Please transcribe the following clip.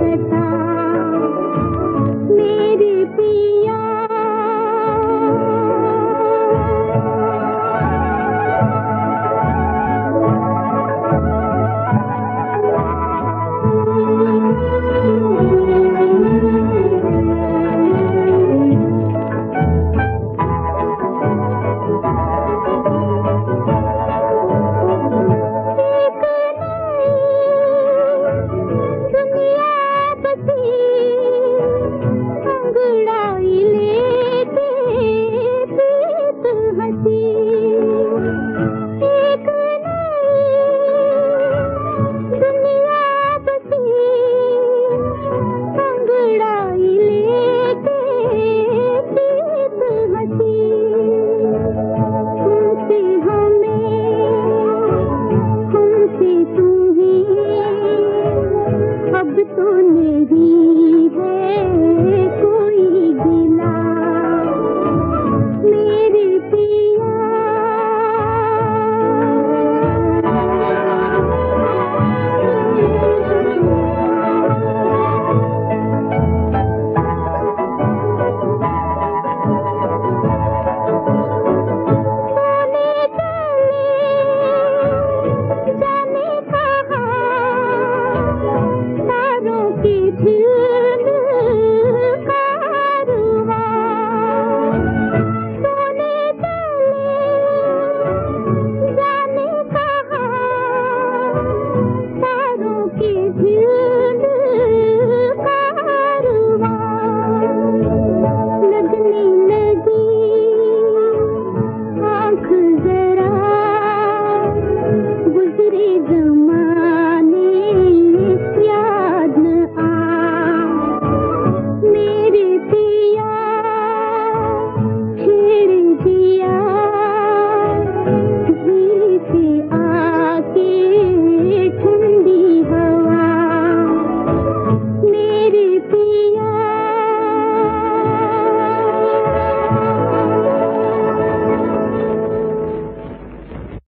सता